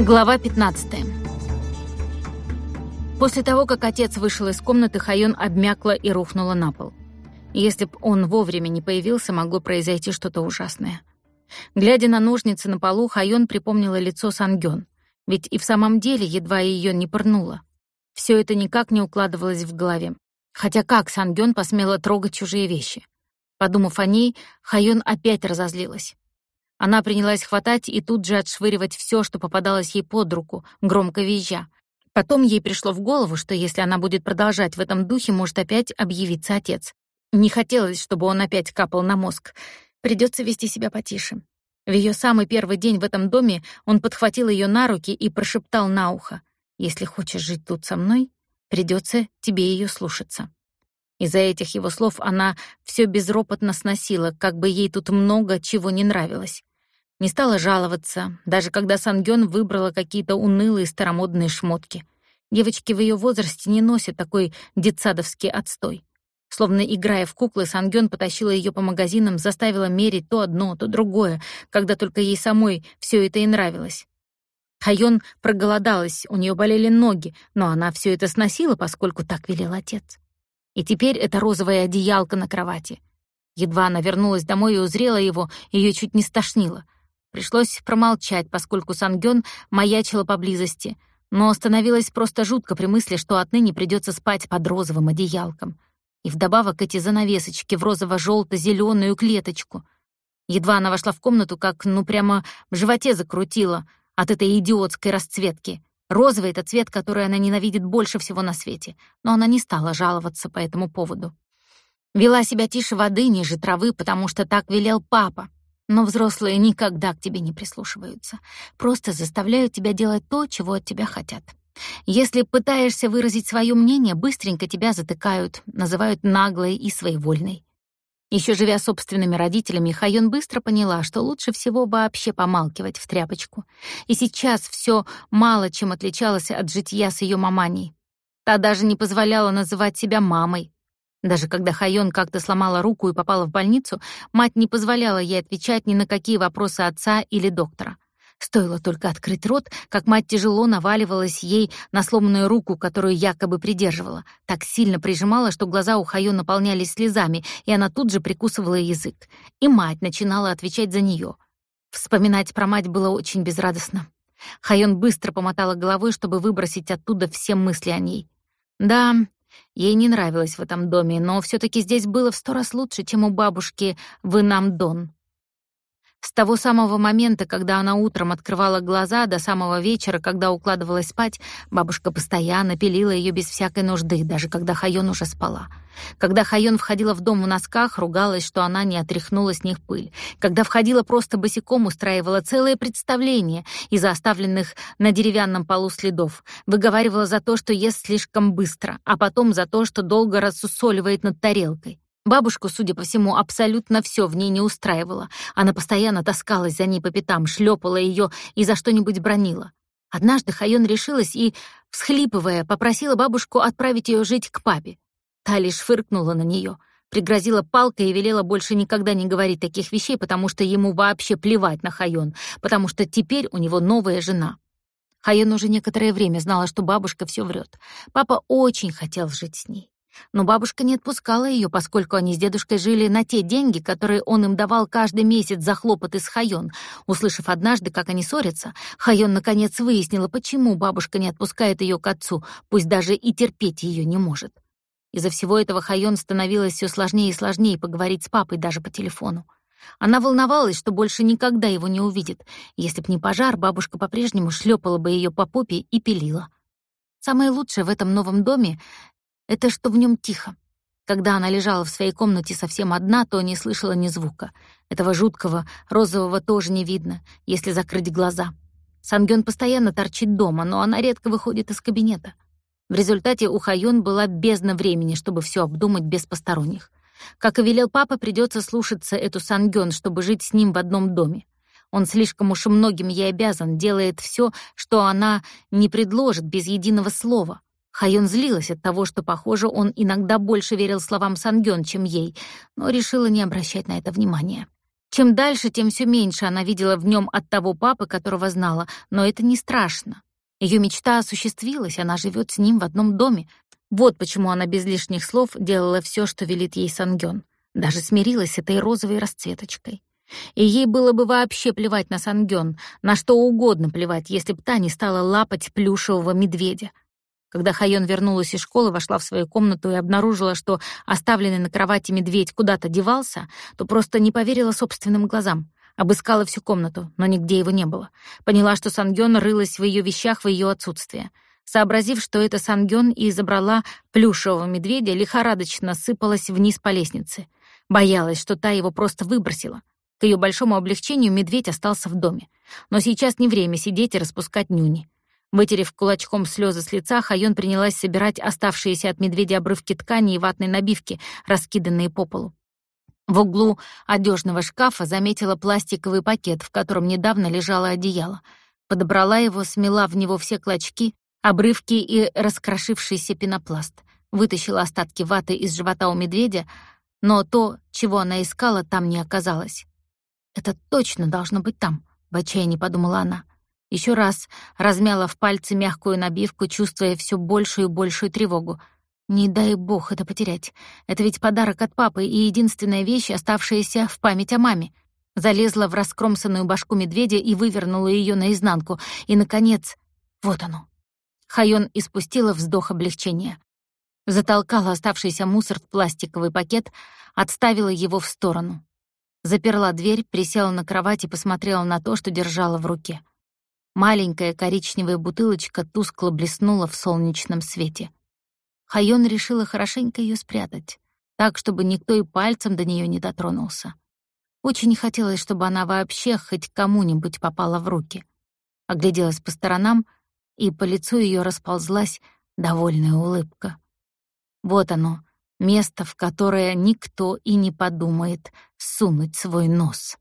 Глава 15. После того, как отец вышел из комнаты, Хайон обмякла и рухнула на пол. Если б он вовремя не появился, могло произойти что-то ужасное. Глядя на ножницы на полу, Хайон припомнила лицо Сангён, ведь и в самом деле едва ее не пырнула. Все это никак не укладывалось в голове. Хотя как Сангён посмела трогать чужие вещи? Подумав о ней, Хайон опять разозлилась. Она принялась хватать и тут же отшвыривать все, что попадалось ей под руку, громко визжа. Потом ей пришло в голову, что если она будет продолжать в этом духе, может опять объявиться отец. Не хотелось, чтобы он опять капал на мозг. Придется вести себя потише. В ее самый первый день в этом доме он подхватил ее на руки и прошептал на ухо: "Если хочешь жить тут со мной, придется тебе ее слушаться". Из-за этих его слов она все безропотно сносила, как бы ей тут много чего не нравилось. Не стала жаловаться, даже когда Сангён выбрала какие-то унылые старомодные шмотки. Девочки в ее возрасте не носят такой детсадовский отстой. Словно играя в куклы, Сангён потащила ее по магазинам, заставила мерить то одно, то другое, когда только ей самой все это и нравилось. Хайон проголодалась, у нее болели ноги, но она все это сносила, поскольку так велел отец. И теперь это розовая одеялка на кровати. Едва она вернулась домой и узрела его, ее чуть не стошнило — Пришлось промолчать, поскольку Сангён маячила поблизости, но становилось просто жутко при мысли, что отныне придется спать под розовым одеялком. И вдобавок эти занавесочки в розово желто зеленую клеточку. Едва она вошла в комнату, как, ну, прямо в животе закрутила от этой идиотской расцветки. Розовый — это цвет, который она ненавидит больше всего на свете, но она не стала жаловаться по этому поводу. Вела себя тише воды, ниже травы, потому что так велел папа, но взрослые никогда к тебе не прислушиваются. Просто заставляют тебя делать то, чего от тебя хотят. Если пытаешься выразить свое мнение, быстренько тебя затыкают, называют наглой и своевольной. Еще живя собственными родителями, Хайон быстро поняла, что лучше всего вообще помалкивать в тряпочку. И сейчас все мало чем отличалось от житья с ее маманей. Та даже не позволяла называть себя мамой, даже когда Хайон как-то сломала руку и попала в больницу, мать не позволяла ей отвечать ни на какие вопросы отца или доктора. Стоило только открыть рот, как мать тяжело наваливалась ей на сломанную руку, которую якобы придерживала. Так сильно прижимала, что глаза у Хайон наполнялись слезами, и она тут же прикусывала язык. И мать начинала отвечать за нее. Вспоминать про мать было очень безрадостно. Хайон быстро помотала головой, чтобы выбросить оттуда все мысли о ней. Да, Ей не нравилось в этом доме, но все таки здесь было в сто раз лучше, чем у бабушки в Инамдон. С того самого момента, когда она утром открывала глаза, до самого вечера, когда укладывалась спать, бабушка постоянно пилила ее без всякой нужды, даже когда Хайон уже спала. Когда Хайон входила в дом в носках, ругалась, что она не отряхнула с них пыль. Когда входила просто босиком, устраивала целое представление из-за оставленных на деревянном полу следов. Выговаривала за то, что ест слишком быстро, а потом за то, что долго рассусоливает над тарелкой. Бабушку, судя по всему, абсолютно все в ней не устраивало. Она постоянно таскалась за ней по пятам, шлепала ее и за что-нибудь бронила. Однажды Хайон решилась и, всхлипывая, попросила бабушку отправить ее жить к папе. Та лишь фыркнула на нее, пригрозила палкой и велела больше никогда не говорить таких вещей, потому что ему вообще плевать на Хайон, потому что теперь у него новая жена. Хайон уже некоторое время знала, что бабушка все врет. Папа очень хотел жить с ней. Но бабушка не отпускала ее, поскольку они с дедушкой жили на те деньги, которые он им давал каждый месяц за хлопоты с Хайон. Услышав однажды, как они ссорятся, Хайон наконец выяснила, почему бабушка не отпускает ее к отцу, пусть даже и терпеть ее не может. Из-за всего этого Хайон становилось все сложнее и сложнее поговорить с папой даже по телефону. Она волновалась, что больше никогда его не увидит. Если б не пожар, бабушка по-прежнему шлепала бы ее по попе и пилила. Самое лучшее в этом новом доме это что в нем тихо. Когда она лежала в своей комнате совсем одна, то не слышала ни звука. Этого жуткого розового тоже не видно, если закрыть глаза. Сангён постоянно торчит дома, но она редко выходит из кабинета. В результате у Хайон была бездна времени, чтобы все обдумать без посторонних. Как и велел папа, придется слушаться эту Сангён, чтобы жить с ним в одном доме. Он слишком уж многим ей обязан, делает все, что она не предложит без единого слова. Хайон злилась от того, что, похоже, он иногда больше верил словам Сангён, чем ей, но решила не обращать на это внимания. Чем дальше, тем все меньше она видела в нем от того папы, которого знала, но это не страшно. Ее мечта осуществилась, она живет с ним в одном доме. Вот почему она без лишних слов делала все, что велит ей Сангён. Даже смирилась с этой розовой расцветочкой. И ей было бы вообще плевать на Сангён, на что угодно плевать, если б та не стала лапать плюшевого медведя. Когда Хайон вернулась из школы, вошла в свою комнату и обнаружила, что оставленный на кровати медведь куда-то девался, то просто не поверила собственным глазам. Обыскала всю комнату, но нигде его не было. Поняла, что Сангён рылась в ее вещах в ее отсутствие. Сообразив, что это Сангён и забрала плюшевого медведя, лихорадочно сыпалась вниз по лестнице. Боялась, что та его просто выбросила. К ее большому облегчению медведь остался в доме. Но сейчас не время сидеть и распускать нюни. Вытерев кулачком слезы с лица, Хайон принялась собирать оставшиеся от медведя обрывки ткани и ватной набивки, раскиданные по полу. В углу одежного шкафа заметила пластиковый пакет, в котором недавно лежало одеяло. Подобрала его, смела в него все клочки, обрывки и раскрошившийся пенопласт. Вытащила остатки ваты из живота у медведя, но то, чего она искала, там не оказалось. «Это точно должно быть там», — в отчаянии подумала она. Еще раз размяла в пальце мягкую набивку, чувствуя все большую и большую тревогу. Не дай бог это потерять. Это ведь подарок от папы и единственная вещь, оставшаяся в память о маме. Залезла в раскромсанную башку медведя и вывернула ее наизнанку. И, наконец, вот оно. Хайон испустила вздох облегчения. Затолкала оставшийся мусор в пластиковый пакет, отставила его в сторону. Заперла дверь, присела на кровать и посмотрела на то, что держала в руке. Маленькая коричневая бутылочка тускло блеснула в солнечном свете. Хайон решила хорошенько ее спрятать, так, чтобы никто и пальцем до нее не дотронулся. Очень хотелось, чтобы она вообще хоть кому-нибудь попала в руки. Огляделась по сторонам, и по лицу ее расползлась довольная улыбка. Вот оно, место, в которое никто и не подумает сунуть свой нос.